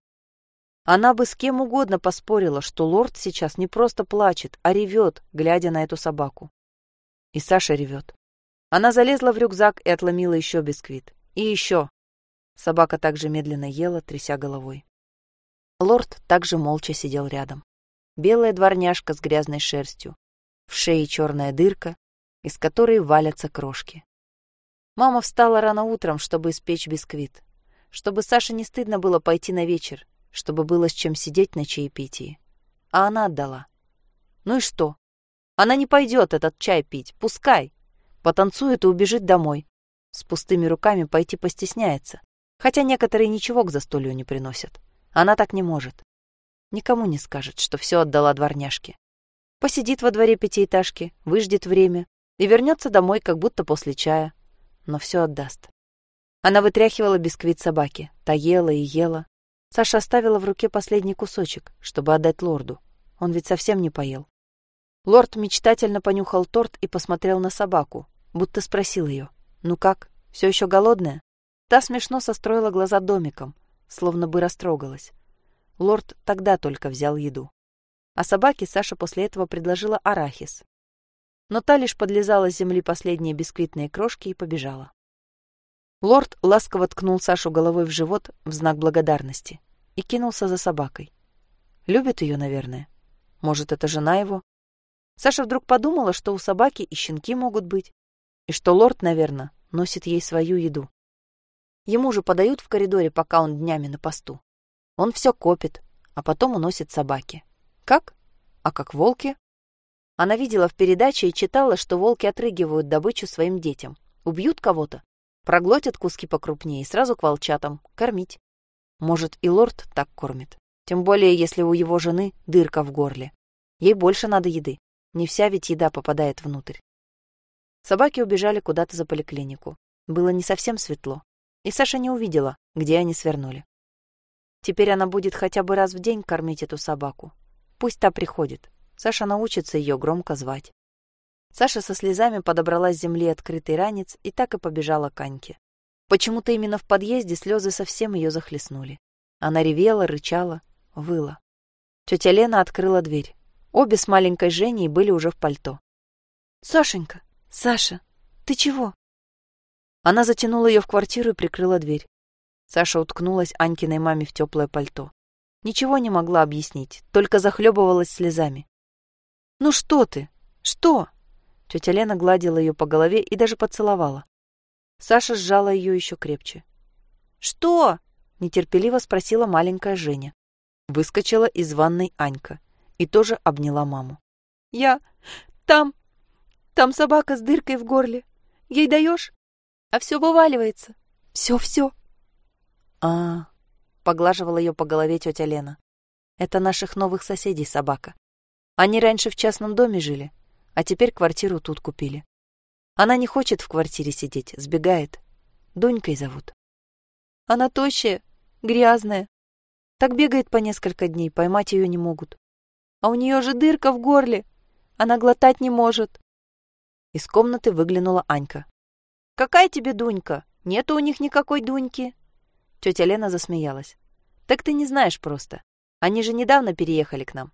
Она бы с кем угодно поспорила, что лорд сейчас не просто плачет, а ревет, глядя на эту собаку. И Саша ревет. Она залезла в рюкзак и отломила еще бисквит. И еще. Собака также медленно ела, тряся головой. Лорд также молча сидел рядом. Белая дворняжка с грязной шерстью. В шее черная дырка, из которой валятся крошки. Мама встала рано утром, чтобы испечь бисквит. Чтобы Саше не стыдно было пойти на вечер, чтобы было с чем сидеть на чаепитии. А она отдала. Ну и что? Она не пойдет этот чай пить, пускай. Потанцует и убежит домой. С пустыми руками пойти постесняется. Хотя некоторые ничего к застолью не приносят. Она так не может. Никому не скажет, что все отдала дворняжке. Посидит во дворе пятиэтажки, выждет время и вернется домой, как будто после чая. Но все отдаст. Она вытряхивала бисквит собаки, та ела и ела, Саша оставила в руке последний кусочек, чтобы отдать лорду. Он ведь совсем не поел. Лорд мечтательно понюхал торт и посмотрел на собаку, будто спросил ее, «Ну как, все еще голодная?» Та смешно состроила глаза домиком, словно бы растрогалась. Лорд тогда только взял еду. А собаке Саша после этого предложила арахис. Но та лишь подлезала с земли последние бисквитные крошки и побежала. Лорд ласково ткнул Сашу головой в живот в знак благодарности и кинулся за собакой. Любит ее, наверное. Может, это жена его? Саша вдруг подумала, что у собаки и щенки могут быть, и что лорд, наверное, носит ей свою еду. Ему же подают в коридоре, пока он днями на посту. Он все копит, а потом уносит собаки. Как? А как волки? Она видела в передаче и читала, что волки отрыгивают добычу своим детям. Убьют кого-то, Проглотит куски покрупнее и сразу к волчатам. Кормить. Может, и лорд так кормит. Тем более, если у его жены дырка в горле. Ей больше надо еды. Не вся ведь еда попадает внутрь. Собаки убежали куда-то за поликлинику. Было не совсем светло. И Саша не увидела, где они свернули. Теперь она будет хотя бы раз в день кормить эту собаку. Пусть та приходит. Саша научится ее громко звать. Саша со слезами подобрала с земли открытый ранец и так и побежала к Аньке. Почему-то именно в подъезде слезы совсем ее захлестнули. Она ревела, рычала, выла. Тетя Лена открыла дверь. Обе с маленькой Женей были уже в пальто. «Сашенька! Саша! Ты чего?» Она затянула ее в квартиру и прикрыла дверь. Саша уткнулась Анькиной маме в теплое пальто. Ничего не могла объяснить, только захлебывалась слезами. «Ну что ты? Что?» Тетя Лена гладила ее по голове и даже поцеловала. Саша сжала ее еще крепче. «Что?» — нетерпеливо спросила маленькая Женя. Выскочила из ванной Анька и тоже обняла маму. «Я... там... там собака с дыркой в горле. Ей даешь? А все вываливается. Все-все». «А...» — поглаживала ее по голове тетя Лена. «Это наших новых соседей собака. Они раньше в частном доме жили, а теперь квартиру тут купили. Она не хочет в квартире сидеть, сбегает. Дунькой зовут. Она тощая, грязная. Так бегает по несколько дней, поймать ее не могут. А у нее же дырка в горле. Она глотать не может. Из комнаты выглянула Анька. «Какая тебе Дунька? Нету у них никакой Дуньки». Тетя Лена засмеялась. «Так ты не знаешь просто. Они же недавно переехали к нам.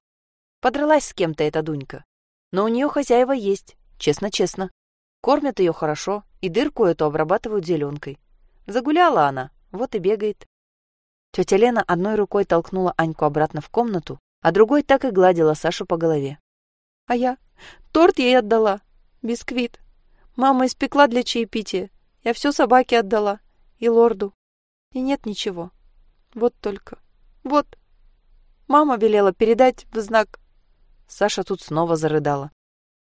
Подралась с кем-то эта Дунька. Но у нее хозяева есть, честно-честно. Кормят ее хорошо и дырку эту обрабатывают зеленкой. Загуляла она, вот и бегает. Тетя Лена одной рукой толкнула Аньку обратно в комнату, а другой так и гладила Сашу по голове. А я торт ей отдала, бисквит. Мама испекла для чаепития. Я все собаке отдала и лорду. И нет ничего. Вот только. Вот. Мама велела передать в знак Саша тут снова зарыдала.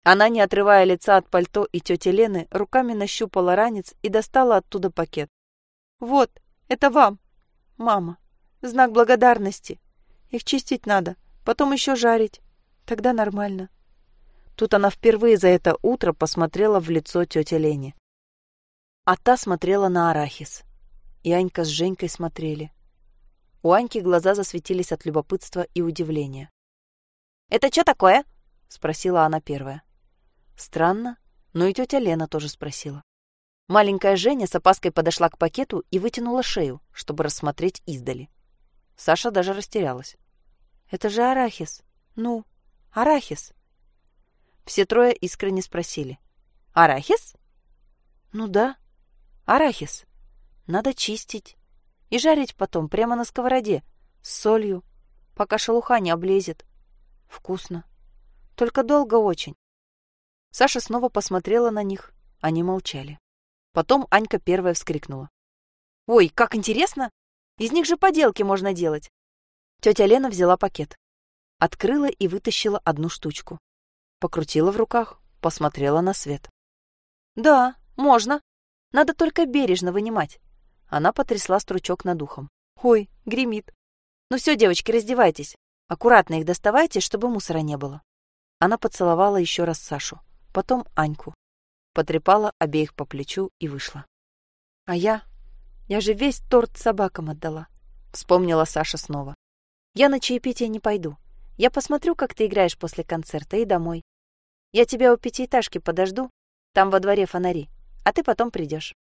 Она, не отрывая лица от пальто и тети Лены, руками нащупала ранец и достала оттуда пакет. «Вот, это вам, мама. Знак благодарности. Их чистить надо, потом еще жарить. Тогда нормально». Тут она впервые за это утро посмотрела в лицо тети Лене. А та смотрела на арахис. И Анька с Женькой смотрели. У Аньки глаза засветились от любопытства и удивления. «Это что такое?» — спросила она первая. Странно, но и тетя Лена тоже спросила. Маленькая Женя с опаской подошла к пакету и вытянула шею, чтобы рассмотреть издали. Саша даже растерялась. «Это же арахис. Ну, арахис». Все трое искренне спросили. «Арахис?» «Ну да, арахис. Надо чистить и жарить потом прямо на сковороде с солью, пока шелуха не облезет. Вкусно. Только долго очень». Саша снова посмотрела на них. Они молчали. Потом Анька первая вскрикнула. «Ой, как интересно! Из них же поделки можно делать!» Тетя Лена взяла пакет. Открыла и вытащила одну штучку. Покрутила в руках, посмотрела на свет. «Да, можно. Надо только бережно вынимать». Она потрясла стручок над ухом. «Ой, гремит. Ну все, девочки, раздевайтесь. Аккуратно их доставайте, чтобы мусора не было». Она поцеловала еще раз Сашу, потом Аньку. Потрепала обеих по плечу и вышла. «А я? Я же весь торт собакам отдала», — вспомнила Саша снова. «Я на чаепитие не пойду. Я посмотрю, как ты играешь после концерта, и домой. Я тебя у пятиэтажки подожду, там во дворе фонари а ты потом придешь.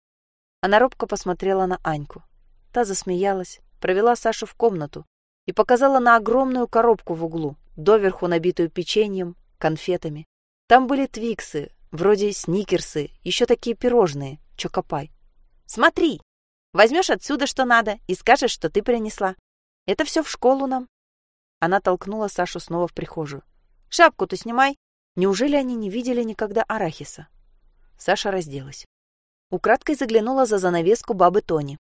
Она робко посмотрела на Аньку. Та засмеялась, провела Сашу в комнату и показала на огромную коробку в углу, доверху набитую печеньем, конфетами. Там были твиксы, вроде сникерсы, еще такие пирожные, чокопай. «Смотри! Возьмешь отсюда, что надо, и скажешь, что ты принесла. Это все в школу нам». Она толкнула Сашу снова в прихожую. «Шапку-то снимай!» Неужели они не видели никогда арахиса? Саша разделась. Украдкой заглянула за занавеску бабы Тони.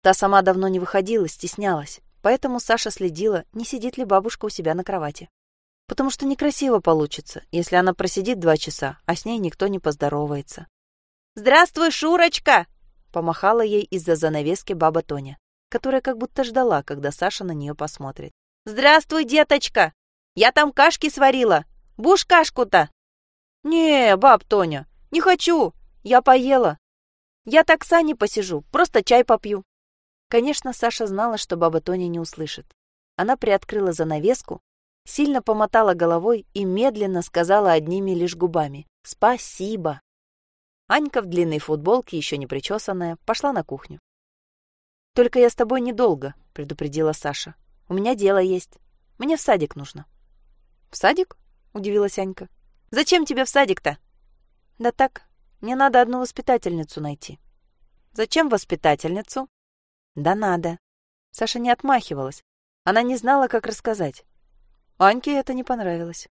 Та сама давно не выходила, стеснялась, поэтому Саша следила, не сидит ли бабушка у себя на кровати. Потому что некрасиво получится, если она просидит два часа, а с ней никто не поздоровается. «Здравствуй, Шурочка!» — помахала ей из-за занавески баба Тоня, которая как будто ждала, когда Саша на нее посмотрит. «Здравствуй, деточка! Я там кашки сварила! Будешь кашку-то?» «Не, баб Тоня, «Не хочу! Я поела! Я так с Аней посижу, просто чай попью!» Конечно, Саша знала, что баба Тоня не услышит. Она приоткрыла занавеску, сильно помотала головой и медленно сказала одними лишь губами «Спасибо!». Анька в длинной футболке, еще не причесанная, пошла на кухню. «Только я с тобой недолго», — предупредила Саша. «У меня дело есть. Мне в садик нужно». «В садик?» — удивилась Анька. «Зачем тебе в садик-то?» Да так, мне надо одну воспитательницу найти. Зачем воспитательницу? Да надо. Саша не отмахивалась. Она не знала, как рассказать. Аньке это не понравилось.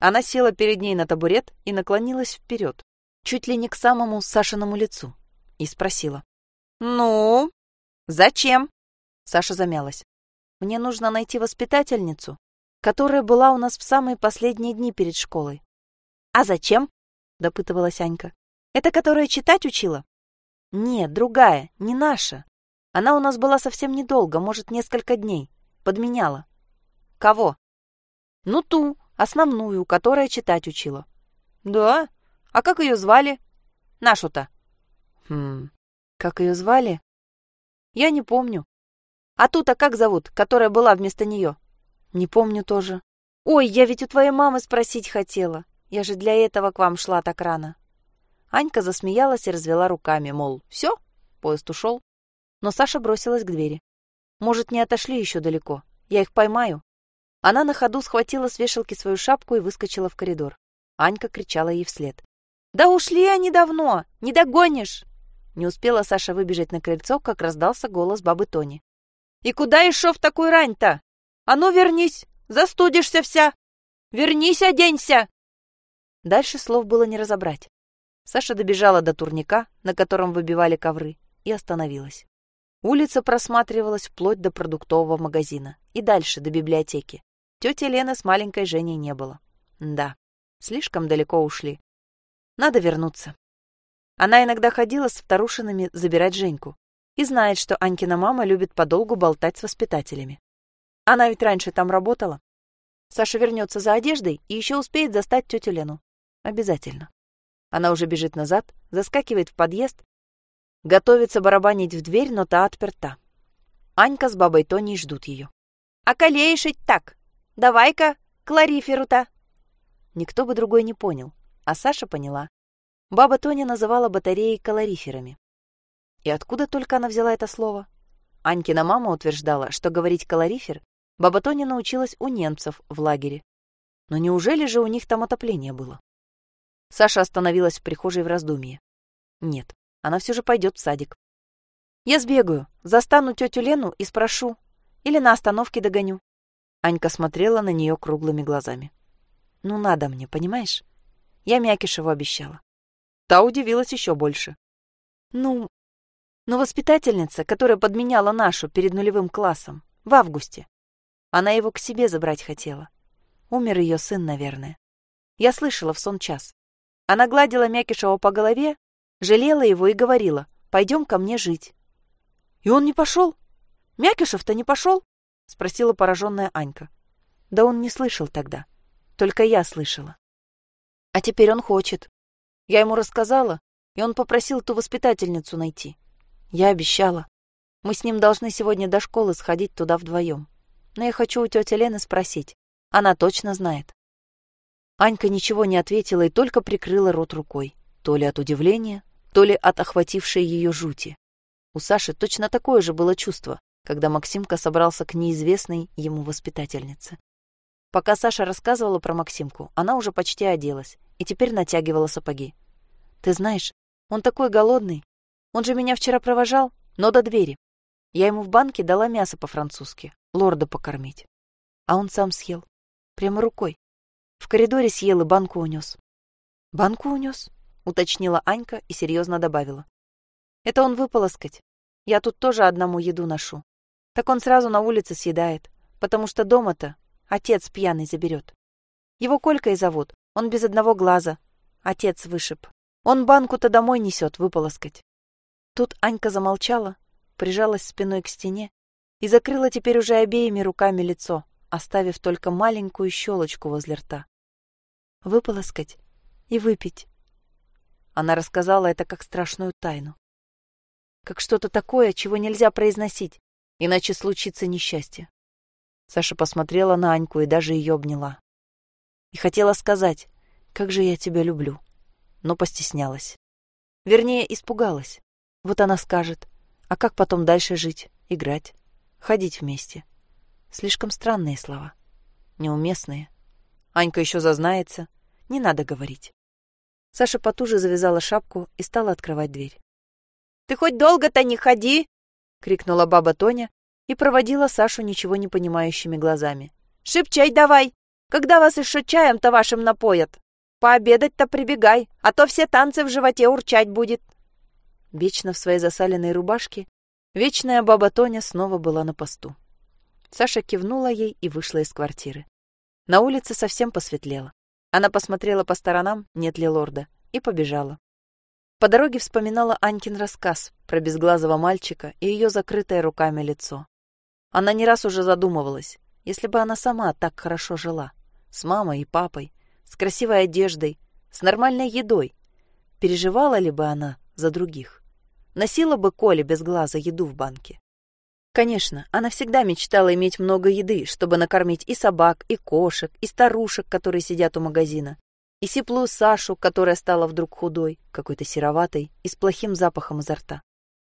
Она села перед ней на табурет и наклонилась вперед, чуть ли не к самому Сашиному лицу, и спросила. «Ну, зачем?» Саша замялась. «Мне нужно найти воспитательницу, которая была у нас в самые последние дни перед школой». «А зачем?» допытывалась Анька. «Это которая читать учила?» «Нет, другая, не наша. Она у нас была совсем недолго, может, несколько дней. Подменяла». «Кого?» «Ну, ту, основную, которая читать учила». «Да? А как ее звали?» «Нашу-то». «Хм, как ее звали?» «Я не помню». «А ту-то как зовут, которая была вместо нее?» «Не помню тоже». «Ой, я ведь у твоей мамы спросить хотела. Я же для этого к вам шла так рано. Анька засмеялась и развела руками, мол, все, поезд ушел. Но Саша бросилась к двери. Может, не отошли еще далеко. Я их поймаю. Она на ходу схватила с вешалки свою шапку и выскочила в коридор. Анька кричала ей вслед. «Да ушли они давно! Не догонишь!» Не успела Саша выбежать на крыльцо, как раздался голос бабы Тони. «И куда еще в такую рань-то? А ну вернись! Застудишься вся! Вернись, оденься!» Дальше слов было не разобрать. Саша добежала до турника, на котором выбивали ковры, и остановилась. Улица просматривалась вплоть до продуктового магазина и дальше до библиотеки. Тети Лены с маленькой Женей не было. Да, слишком далеко ушли. Надо вернуться. Она иногда ходила с вторушинами забирать Женьку и знает, что Анькина мама любит подолгу болтать с воспитателями. Она ведь раньше там работала. Саша вернется за одеждой и еще успеет застать тетю Лену. Обязательно. Она уже бежит назад, заскакивает в подъезд, готовится барабанить в дверь, но та отперта. Анька с бабой Тоней ждут ее. «А колеешить так? Давай-ка, клариферу-то!» Никто бы другой не понял, а Саша поняла. Баба Тоня называла батареи калориферами. И откуда только она взяла это слово? Анькина мама утверждала, что говорить калорифер баба Тоня научилась у немцев в лагере. Но неужели же у них там отопление было? Саша остановилась в прихожей в раздумье. Нет, она все же пойдет в садик. Я сбегаю, застану тетю Лену и спрошу. Или на остановке догоню. Анька смотрела на нее круглыми глазами. Ну, надо мне, понимаешь? Я Мякишеву обещала. Та удивилась еще больше. Ну, ну воспитательница, которая подменяла нашу перед нулевым классом, в августе. Она его к себе забрать хотела. Умер ее сын, наверное. Я слышала в сон час. Она гладила Мякишева по голове, жалела его и говорила, пойдем ко мне жить. И он не пошел? Мякишев-то не пошел? Спросила пораженная Анька. Да он не слышал тогда. Только я слышала. А теперь он хочет. Я ему рассказала, и он попросил ту воспитательницу найти. Я обещала. Мы с ним должны сегодня до школы сходить туда вдвоем. Но я хочу у тети Лены спросить. Она точно знает. Анька ничего не ответила и только прикрыла рот рукой, то ли от удивления, то ли от охватившей ее жути. У Саши точно такое же было чувство, когда Максимка собрался к неизвестной ему воспитательнице. Пока Саша рассказывала про Максимку, она уже почти оделась и теперь натягивала сапоги. «Ты знаешь, он такой голодный. Он же меня вчера провожал, но до двери. Я ему в банке дала мясо по-французски, лорда покормить. А он сам съел. Прямо рукой. В коридоре съел и банку унес. «Банку унес?» — уточнила Анька и серьезно добавила. «Это он выполоскать. Я тут тоже одному еду ношу. Так он сразу на улице съедает, потому что дома-то отец пьяный заберет. Его Колькой зовут, он без одного глаза. Отец вышиб. Он банку-то домой несет выполоскать». Тут Анька замолчала, прижалась спиной к стене и закрыла теперь уже обеими руками лицо, оставив только маленькую щелочку возле рта выполоскать и выпить. Она рассказала это как страшную тайну. Как что-то такое, чего нельзя произносить, иначе случится несчастье. Саша посмотрела на Аньку и даже ее обняла. И хотела сказать, как же я тебя люблю, но постеснялась. Вернее, испугалась. Вот она скажет, а как потом дальше жить, играть, ходить вместе? Слишком странные слова, неуместные. Анька еще зазнается. Не надо говорить. Саша потуже завязала шапку и стала открывать дверь. «Ты хоть долго-то не ходи!» — крикнула баба Тоня и проводила Сашу ничего не понимающими глазами. «Шипчай давай! Когда вас еще чаем-то вашим напоят? Пообедать-то прибегай, а то все танцы в животе урчать будет!» Вечно в своей засаленной рубашке вечная баба Тоня снова была на посту. Саша кивнула ей и вышла из квартиры. На улице совсем посветлело. Она посмотрела по сторонам, нет ли лорда, и побежала. По дороге вспоминала Анькин рассказ про безглазого мальчика и ее закрытое руками лицо. Она не раз уже задумывалась, если бы она сама так хорошо жила, с мамой и папой, с красивой одеждой, с нормальной едой, переживала ли бы она за других? Носила бы Коле без глаза еду в банке? Конечно, она всегда мечтала иметь много еды, чтобы накормить и собак, и кошек, и старушек, которые сидят у магазина, и сиплую Сашу, которая стала вдруг худой, какой-то сероватой и с плохим запахом изо рта.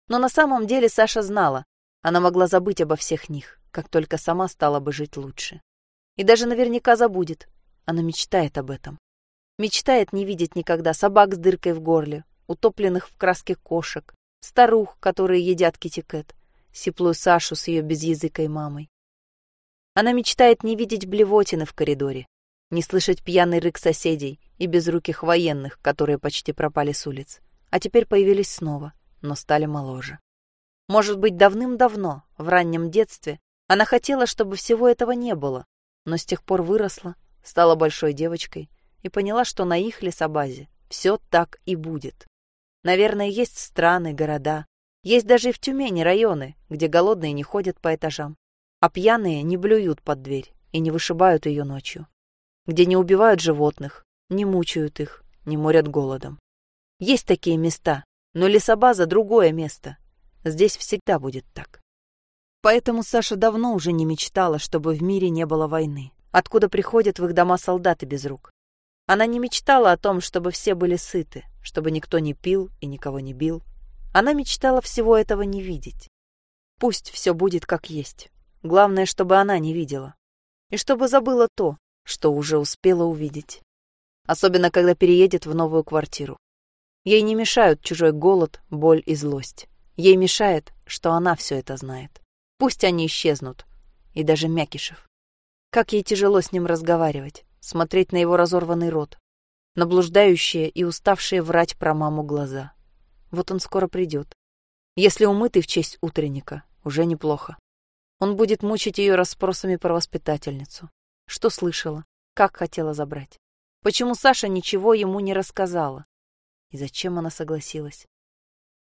Но на самом деле Саша знала, она могла забыть обо всех них, как только сама стала бы жить лучше. И даже наверняка забудет. Она мечтает об этом. Мечтает не видеть никогда собак с дыркой в горле, утопленных в краске кошек, старух, которые едят китикет, сиплую Сашу с ее безязыкой мамой. Она мечтает не видеть блевотины в коридоре, не слышать пьяный рык соседей и безруких военных, которые почти пропали с улиц, а теперь появились снова, но стали моложе. Может быть, давным-давно, в раннем детстве, она хотела, чтобы всего этого не было, но с тех пор выросла, стала большой девочкой и поняла, что на их лесобазе все так и будет. Наверное, есть страны, города, есть даже и в Тюмени районы, где голодные не ходят по этажам, а пьяные не блюют под дверь и не вышибают ее ночью, где не убивают животных, не мучают их, не морят голодом. Есть такие места, но лесобаза — другое место. Здесь всегда будет так. Поэтому Саша давно уже не мечтала, чтобы в мире не было войны, откуда приходят в их дома солдаты без рук. Она не мечтала о том, чтобы все были сыты, чтобы никто не пил и никого не бил, она мечтала всего этого не видеть. Пусть все будет как есть. Главное, чтобы она не видела. И чтобы забыла то, что уже успела увидеть. Особенно, когда переедет в новую квартиру. Ей не мешают чужой голод, боль и злость. Ей мешает, что она все это знает. Пусть они исчезнут. И даже Мякишев. Как ей тяжело с ним разговаривать, смотреть на его разорванный рот, на блуждающие и уставшие врать про маму глаза. Вот он скоро придет. Если умытый в честь утренника, уже неплохо. Он будет мучить ее расспросами про воспитательницу. Что слышала? Как хотела забрать? Почему Саша ничего ему не рассказала? И зачем она согласилась?